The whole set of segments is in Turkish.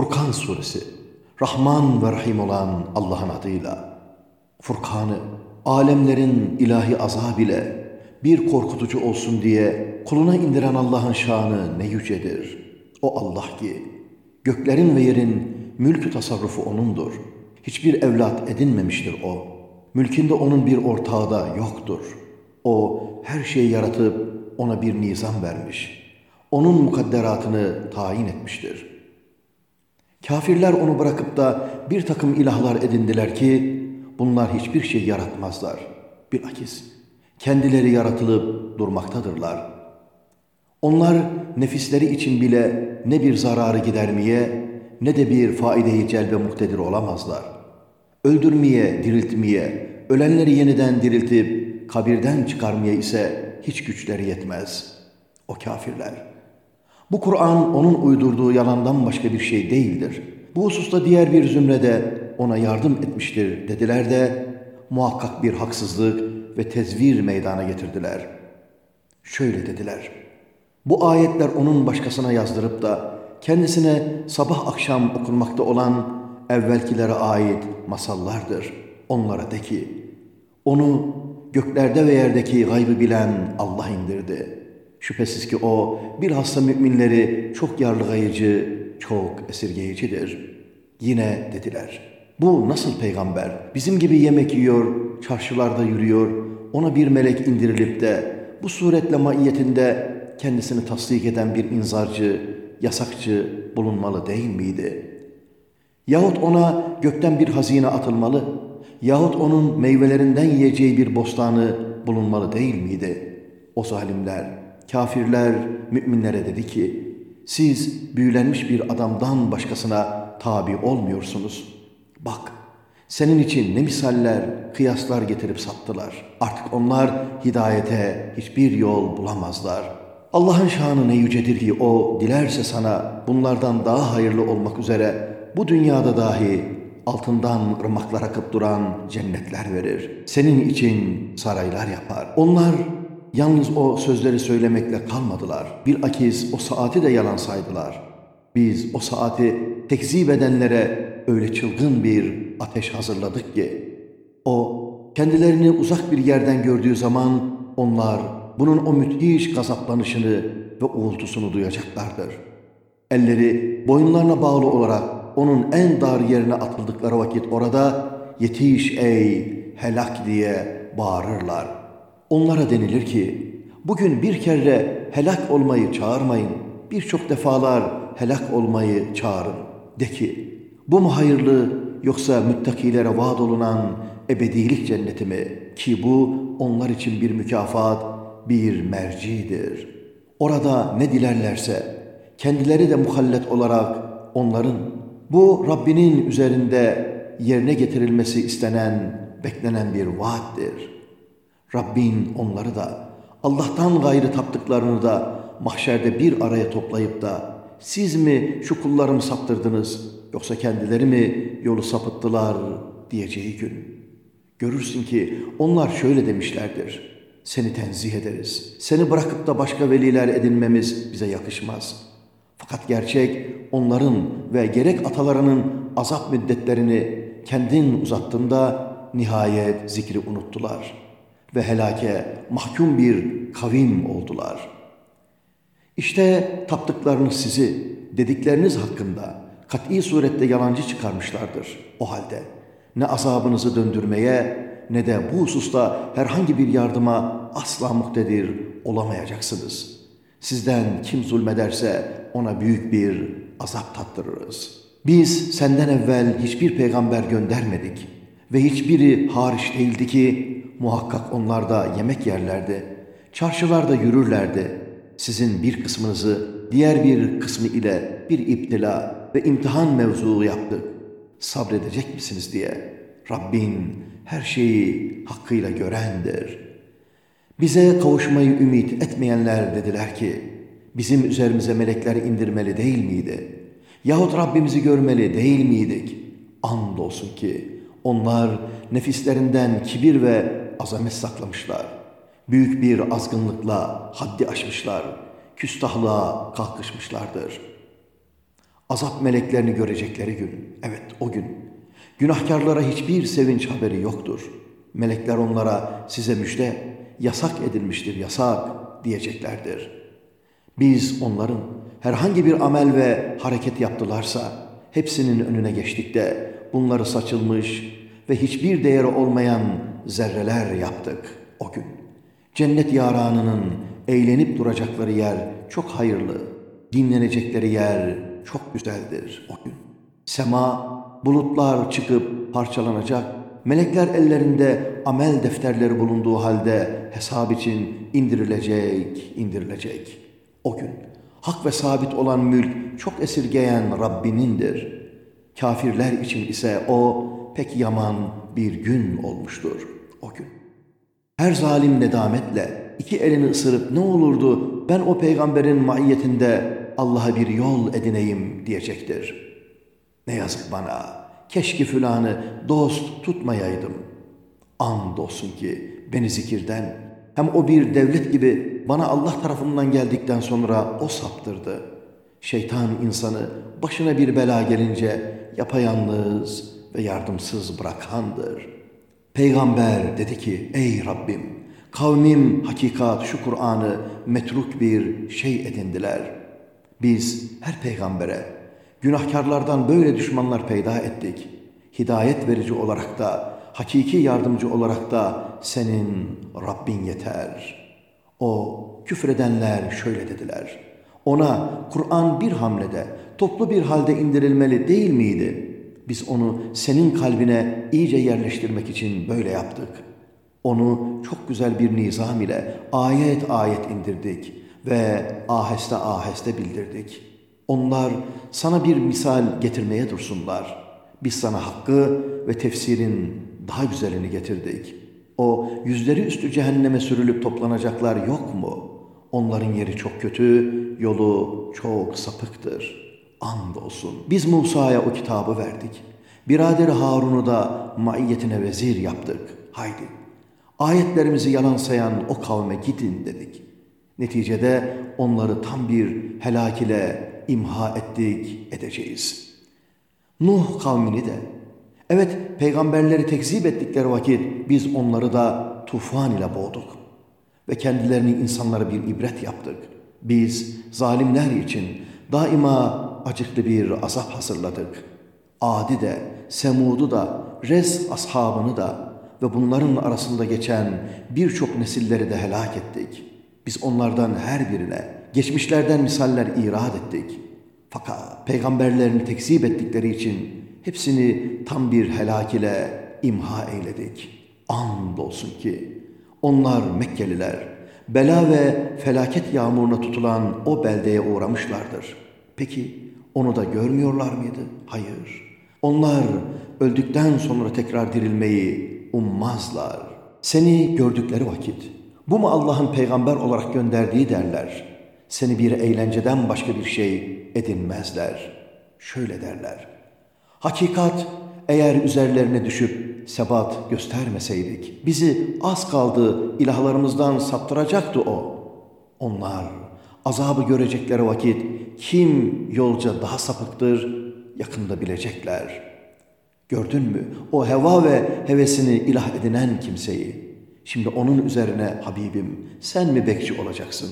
Furkan suresi Rahman ve Rahim olan Allah'ın adıyla Furkan'ı alemlerin ilahi azab ile bir korkutucu olsun diye kuluna indiren Allah'ın şanı ne yücedir. O Allah ki göklerin ve yerin mülkü tasarrufu O'nundur. Hiçbir evlat edinmemiştir O. Mülkünde O'nun bir ortağı da yoktur. O her şeyi yaratıp O'na bir nizam vermiş. O'nun mukadderatını tayin etmiştir. Kafirler onu bırakıp da bir takım ilahlar edindiler ki bunlar hiçbir şey yaratmazlar. Bilakis kendileri yaratılıp durmaktadırlar. Onlar nefisleri için bile ne bir zararı gidermeye ne de bir faideyi celbe muktedir olamazlar. Öldürmeye, diriltmeye, ölenleri yeniden diriltip kabirden çıkarmaya ise hiç güçleri yetmez. O kafirler. Bu Kur'an onun uydurduğu yalandan başka bir şey değildir. Bu hususta diğer bir zümrede ona yardım etmiştir dediler de muhakkak bir haksızlık ve tezvir meydana getirdiler. Şöyle dediler. Bu ayetler onun başkasına yazdırıp da kendisine sabah akşam okunmakta olan evvelkilere ait masallardır. Onlara de ki, onu göklerde ve yerdeki gaybı bilen Allah indirdi. Şüphesiz ki o bilhassa müminleri çok yarlıgayıcı, çok esirgeyicidir. Yine dediler, bu nasıl peygamber? Bizim gibi yemek yiyor, çarşılarda yürüyor, ona bir melek indirilip de bu suretle maiyetinde kendisini tasdik eden bir inzarcı, yasakçı bulunmalı değil miydi? Yahut ona gökten bir hazine atılmalı, yahut onun meyvelerinden yiyeceği bir bostanı bulunmalı değil miydi? O zalimler, kafirler müminlere dedi ki, siz büyülenmiş bir adamdan başkasına tabi olmuyorsunuz. Bak, senin için ne misaller, kıyaslar getirip sattılar. Artık onlar hidayete hiçbir yol bulamazlar. Allah'ın şanı ne yücedir ki o dilerse sana bunlardan daha hayırlı olmak üzere bu dünyada dahi altından ırmaklar akıp duran cennetler verir. Senin için saraylar yapar. Onlar yalnız o sözleri söylemekle kalmadılar. Bir akiz o saati de yalan saydılar. Biz o saati tekzip edenlere öyle çılgın bir ateş hazırladık ki, o kendilerini uzak bir yerden gördüğü zaman onlar bunun o müthiş gazaplanışını ve uğultusunu duyacaklardır. Elleri boyunlarına bağlı olarak onun en dar yerine atıldıkları vakit orada yetiş ey helak diye bağırırlar. Onlara denilir ki bugün bir kere helak olmayı çağırmayın. Birçok defalar helak olmayı çağırın. De ki bu mu hayırlı yoksa müttakilere vaat olunan ebedilik cenneti mi? Ki bu onlar için bir mükafat, bir mercidir. Orada ne dilerlerse kendileri de muhallet olarak onların bu Rabbinin üzerinde yerine getirilmesi istenen, beklenen bir vaattir. Rabbin onları da Allah'tan gayrı taptıklarını da mahşerde bir araya toplayıp da siz mi şu kullarımı saptırdınız yoksa kendileri mi yolu sapıttılar diyeceği gün. Görürsün ki onlar şöyle demişlerdir. Seni tenzih ederiz. Seni bırakıp da başka veliler edinmemiz bize yakışmaz. Fakat gerçek onların ve gerek atalarının azap müddetlerini kendin uzattığında nihayet zikri unuttular ve helake mahkum bir kavim oldular. İşte taptıklarınız sizi dedikleriniz hakkında kat'i surette yalancı çıkarmışlardır o halde. Ne azabınızı döndürmeye ne de bu hususta herhangi bir yardıma asla muhtedir olamayacaksınız. Sizden kim zulmederse ona büyük bir azap tattırırız. Biz senden evvel hiçbir peygamber göndermedik ve hiçbiri hariç değildi ki muhakkak onlar da yemek yerlerdi, çarşılarda yürürlerdi. Sizin bir kısmınızı diğer bir kısmı ile bir iptila ve imtihan mevzuu yaptık. Sabredecek misiniz diye. Rabbin her şeyi hakkıyla görendir. Bize kavuşmayı ümit etmeyenler dediler ki, bizim üzerimize melekler indirmeli değil miydi? Yahut Rabbimizi görmeli değil miydik? Andolsun ki onlar nefislerinden kibir ve azamet saklamışlar. Büyük bir azgınlıkla haddi aşmışlar. Küstahlığa kalkışmışlardır. Azap meleklerini görecekleri gün. Evet o gün. Günahkarlara hiçbir sevinç haberi yoktur. Melekler onlara size müjde, yasak edilmiştir yasak diyeceklerdir. Biz onların herhangi bir amel ve hareket yaptılarsa hepsinin önüne geçtik de bunları saçılmış ve hiçbir değeri olmayan zerreler yaptık o gün. Cennet yaranının eğlenip duracakları yer çok hayırlı, dinlenecekleri yer çok güzeldir o gün. Sema, bulutlar çıkıp parçalanacak, melekler ellerinde amel defterleri bulunduğu halde hesap için indirilecek, indirilecek. O gün hak ve sabit olan mülk çok esirgeyen Rabbinindir. Kafirler için ise o pek yaman bir gün olmuştur o gün. Her zalim nedametle iki elini ısırıp ne olurdu ben o peygamberin maiyetinde Allah'a bir yol edineyim diyecektir. Ne yazık bana, keşke filanı dost tutmayaydım. Andolsun ki beni zikirden, hem o bir devlet gibi bana Allah tarafından geldikten sonra o saptırdı. Şeytan insanı başına bir bela gelince yapayalnız ve yardımsız bırakandır. Peygamber dedi ki, ey Rabbim, kavmim hakikat şu Kur'an'ı metruk bir şey edindiler. Biz her peygambere günahkarlardan böyle düşmanlar peyda ettik. Hidayet verici olarak da, hakiki yardımcı olarak da senin Rabbin yeter. O küfredenler şöyle dediler. Ona Kur'an bir hamlede, toplu bir halde indirilmeli değil miydi?'' Biz onu senin kalbine iyice yerleştirmek için böyle yaptık. Onu çok güzel bir nizam ile ayet ayet indirdik ve aheste aheste bildirdik. Onlar sana bir misal getirmeye dursunlar. Biz sana hakkı ve tefsirin daha güzelini getirdik. O yüzleri üstü cehenneme sürülüp toplanacaklar yok mu? Onların yeri çok kötü, yolu çok sapıktır.'' Andolsun biz Musa'ya o kitabı verdik. Biraderi Harun'u da maiyetine vezir yaptık. Haydi ayetlerimizi yalan sayan o kavme gidin dedik. Neticede onları tam bir helak ile imha ettik, edeceğiz. Nuh kavmini de, evet peygamberleri tekzip ettikleri vakit biz onları da tufan ile boğduk. Ve kendilerini insanlara bir ibret yaptık. Biz zalimler için daima acıklı bir azap hazırladık. Adi de, Semud'u da, Rez ashabını da ve bunların arasında geçen birçok nesilleri de helak ettik. Biz onlardan her birine geçmişlerden misaller irad ettik. Fakat peygamberlerini tekzip ettikleri için hepsini tam bir helak ile imha eyledik. Andolsun ki onlar Mekkeliler bela ve felaket yağmuruna tutulan o beldeye uğramışlardır. Peki onu da görmüyorlar mıydı? Hayır. Onlar öldükten sonra tekrar dirilmeyi ummazlar. Seni gördükleri vakit, bu mu Allah'ın peygamber olarak gönderdiği derler. Seni bir eğlenceden başka bir şey edinmezler. Şöyle derler. Hakikat eğer üzerlerine düşüp sebat göstermeseydik, bizi az kaldı ilahlarımızdan saptıracaktı o. Onlar azabı görecekleri vakit kim yolca daha sapıktır yakında bilecekler. Gördün mü o heva ve hevesini ilah edinen kimseyi? Şimdi onun üzerine Habibim sen mi bekçi olacaksın?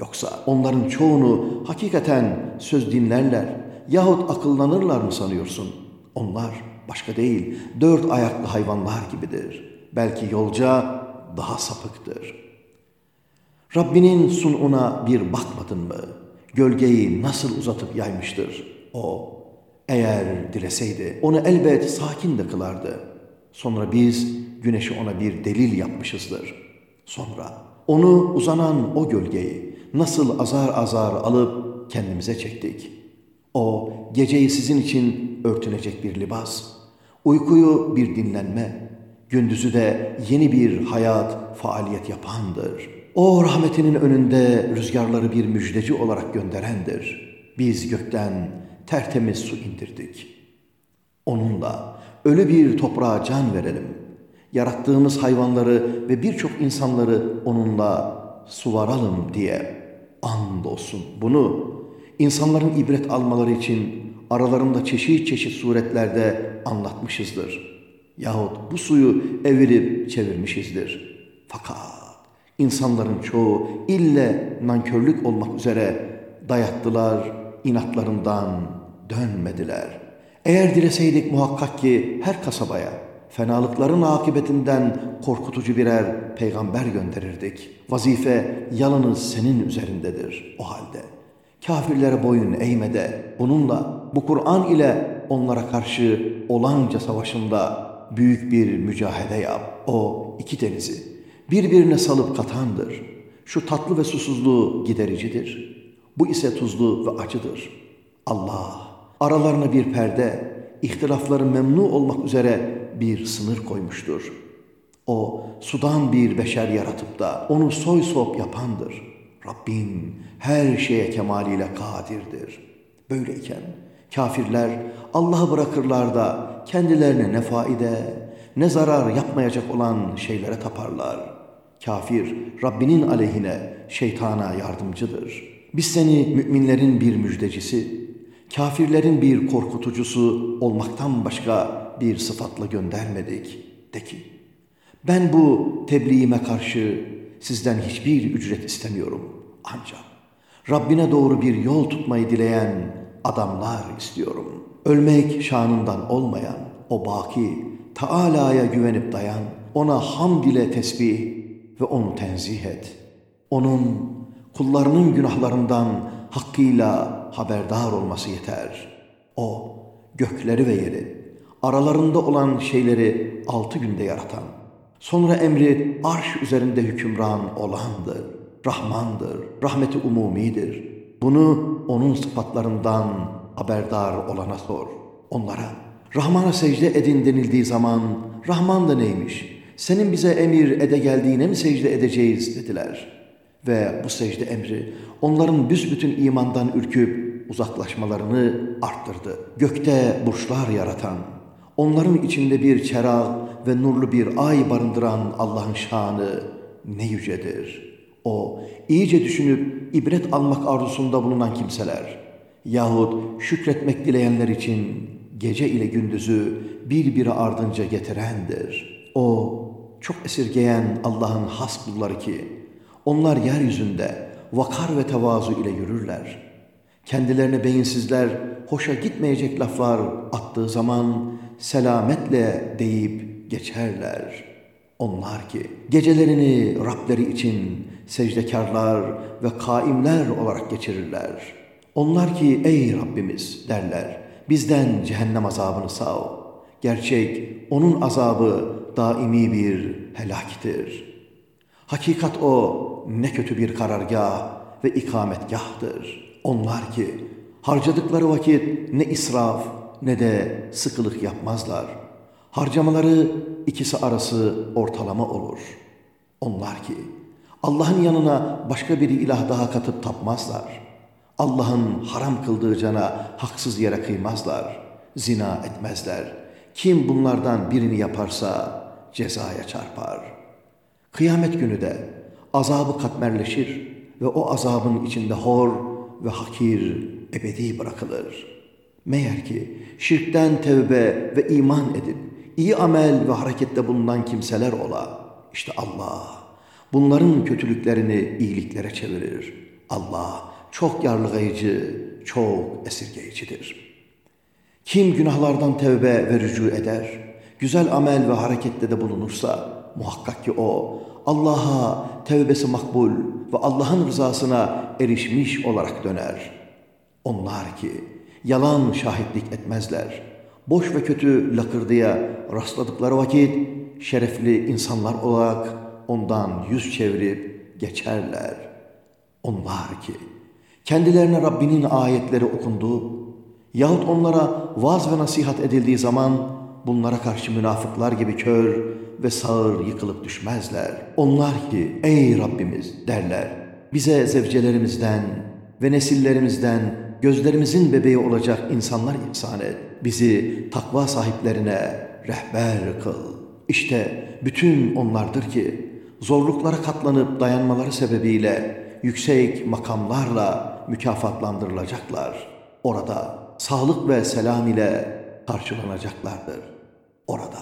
Yoksa onların çoğunu hakikaten söz dinlerler yahut akıllanırlar mı sanıyorsun? Onlar başka değil dört ayaklı hayvanlar gibidir. Belki yolca daha sapıktır.'' Rabbinin sununa bir bakmadın mı? Gölgeyi nasıl uzatıp yaymıştır o? Eğer dileseydi onu elbet sakin de kılardı. Sonra biz güneşi ona bir delil yapmışızdır. Sonra onu uzanan o gölgeyi nasıl azar azar alıp kendimize çektik. O geceyi sizin için örtünecek bir libas, uykuyu bir dinlenme, gündüzü de yeni bir hayat, faaliyet yapandır.'' O rahmetinin önünde rüzgarları bir müjdeci olarak gönderendir. Biz gökten tertemiz su indirdik. Onunla ölü bir toprağa can verelim. Yarattığımız hayvanları ve birçok insanları onunla suvaralım diye andolsun. Bunu insanların ibret almaları için aralarında çeşit çeşit suretlerde anlatmışızdır. Yahut bu suyu evirip çevirmişizdir. Fakat insanların çoğu ille nankörlük olmak üzere dayattılar, inatlarından dönmediler. Eğer dileseydik muhakkak ki her kasabaya fenalıkların akıbetinden korkutucu birer peygamber gönderirdik. Vazife yalnız senin üzerindedir o halde. Kafirlere boyun eğme de bununla bu Kur'an ile onlara karşı olanca savaşında büyük bir mücahede yap. O iki denizi birbirine salıp katandır. Şu tatlı ve susuzluğu gidericidir. Bu ise tuzlu ve acıdır. Allah aralarına bir perde, ihtilafları memnu olmak üzere bir sınır koymuştur. O sudan bir beşer yaratıp da onu soy sop yapandır. Rabbin her şeye kemaliyle kadirdir. Böyleyken kafirler Allah'ı bırakırlar da kendilerine ne faide ne zarar yapmayacak olan şeylere taparlar. Kafir Rabbinin aleyhine şeytana yardımcıdır. Biz seni müminlerin bir müjdecisi, kafirlerin bir korkutucusu olmaktan başka bir sıfatla göndermedik. De ki, ben bu tebliğime karşı sizden hiçbir ücret istemiyorum. Ancak Rabbine doğru bir yol tutmayı dileyen adamlar istiyorum. Ölmek şanından olmayan o baki, Taala'ya güvenip dayan, ona hamd ile tesbih ve onu tenzih et. Onun kullarının günahlarından hakkıyla haberdar olması yeter. O gökleri ve yeri, aralarında olan şeyleri altı günde yaratan, sonra emri arş üzerinde hükümran olandır, Rahmandır, rahmeti umumidir. Bunu onun sıfatlarından haberdar olana sor. Onlara Rahman'a secde edin denildiği zaman Rahman da neymiş? Senin bize emir ede geldiğine mi secde edeceğiz dediler. Ve bu secde emri onların büsbütün imandan ürküp uzaklaşmalarını arttırdı. Gökte burçlar yaratan, onların içinde bir çerağ ve nurlu bir ay barındıran Allah'ın şanı ne yücedir. O iyice düşünüp ibret almak arzusunda bulunan kimseler yahut şükretmek dileyenler için gece ile gündüzü birbiri ardınca getirendir. O çok esirgeyen Allah'ın has kulları ki onlar yeryüzünde vakar ve tevazu ile yürürler. Kendilerine beyinsizler hoşa gitmeyecek laflar attığı zaman selametle deyip geçerler. Onlar ki gecelerini Rableri için secdekarlar ve kaimler olarak geçirirler. Onlar ki ey Rabbimiz derler bizden cehennem azabını sağ Gerçek onun azabı daimi bir helaktir. Hakikat o ne kötü bir karargah ve ikametgahtır. Onlar ki harcadıkları vakit ne israf ne de sıkılık yapmazlar. Harcamaları ikisi arası ortalama olur. Onlar ki Allah'ın yanına başka bir ilah daha katıp tapmazlar. Allah'ın haram kıldığı cana haksız yere kıymazlar. Zina etmezler. Kim bunlardan birini yaparsa cezaya çarpar. Kıyamet günü de azabı katmerleşir ve o azabın içinde hor ve hakir ebedi bırakılır. Meğer ki şirkten tevbe ve iman edip iyi amel ve harekette bulunan kimseler ola. İşte Allah bunların kötülüklerini iyiliklere çevirir. Allah çok yarlıgayıcı, çok esirgeyicidir. Kim günahlardan tevbe ve rücu eder, güzel amel ve harekette de bulunursa muhakkak ki o Allah'a tevbesi makbul ve Allah'ın rızasına erişmiş olarak döner. Onlar ki yalan şahitlik etmezler. Boş ve kötü lakırdıya rastladıkları vakit şerefli insanlar olarak ondan yüz çevirip geçerler. Onlar ki kendilerine Rabbinin ayetleri okundu yahut onlara vaaz ve nasihat edildiği zaman bunlara karşı münafıklar gibi kör ve sağır yıkılıp düşmezler. Onlar ki ey Rabbimiz derler bize zevcelerimizden ve nesillerimizden gözlerimizin bebeği olacak insanlar ihsan et. Bizi takva sahiplerine rehber kıl. İşte bütün onlardır ki zorluklara katlanıp dayanmaları sebebiyle yüksek makamlarla mükafatlandırılacaklar. Orada sağlık ve selam ile karşılanacaklardır. Orada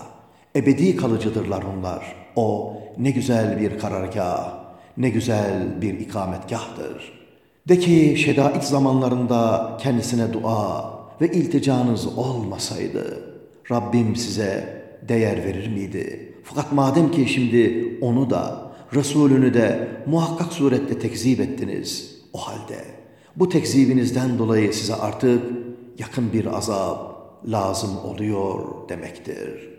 ebedi kalıcıdırlar onlar. O ne güzel bir karargah, ne güzel bir ikametgahtır. De ki şedait zamanlarında kendisine dua ve ilticanız olmasaydı Rabbim size değer verir miydi? Fakat madem ki şimdi onu da Resulünü de muhakkak surette tekzip ettiniz. O halde bu tekzibinizden dolayı size artık yakın bir azap lazım oluyor demektir.